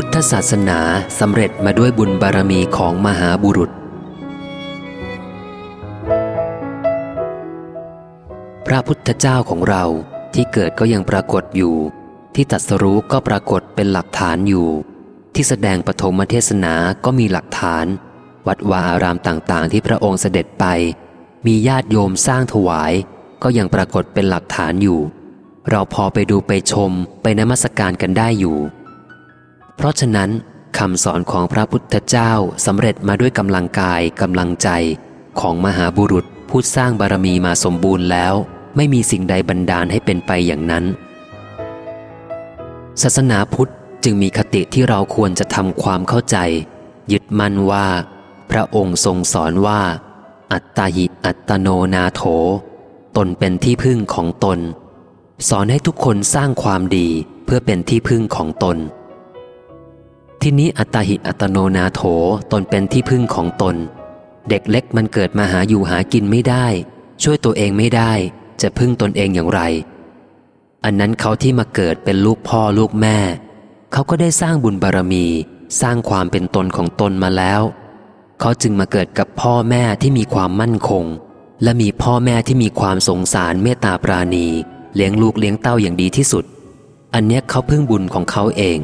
พุทธศาสนาสำเร็จมาด้วยบุญบารมีของมหาบุรุษ พระพุทธเจ้าของเราที่เกิดก็ยังปรากฏอยู่ ที่ตัดสรู้ก็ปรากฏเป็นหลักฐานอยู่ ที่แสดงปฐมเทศนาก็มีหลักฐาน วัดวาอารามต่างๆ ที่พระองค์เสด็จไป มีญาติโยมสร้างถวาย ก็ยังปรากฏเป็นหลักฐานอยู่ เราพอไปดูไปชมไปนมัสการกันได้อยู่ เพราะฉะนั้นคำสอนของพระพุทธเจ้าสำเร็จมาด้วยกำลังกายกำลังใจของมหาบุรุษผู้สร้างบารมีมาสมบูรณ์แล้ว ไม่มีสิ่งใดบันดาลให้เป็นไปอย่างนั้น ศาสนาพุทธจึงมีคติที่เราควรจะทำความเข้าใจ ยึดมั่นว่า พระองค์ทรงสอนว่า อัตตาหิอัตโนนาโถ ตนเป็นที่พึ่งของตน สอนให้ทุกคนสร้างความดีเพื่อเป็นที่พึ่งของตน ที่นี้อัตตาหิอัตโนนาโถตนเป็นที่พึ่งของตน เด็กเล็กมันเกิดมาหาอยู่หากินไม่ได้ ช่วยตัวเองไม่ได้ จะพึ่งตนเองอย่างไร อันนั้นเขาที่มาเกิดเป็นลูกพ่อลูกแม่ เขาก็ได้สร้างบุญบารมี สร้างความเป็นตนของตนมาแล้ว เขาจึงมาเกิดกับพ่อแม่ที่มีความมั่นคง และมีพ่อแม่ที่มีความสงสารเมตตาปราณี เลี้ยงลูกเลี้ยงเต้าอย่างดีที่สุด อันเนี้ยเขาพึ่งบุญของเขาเอง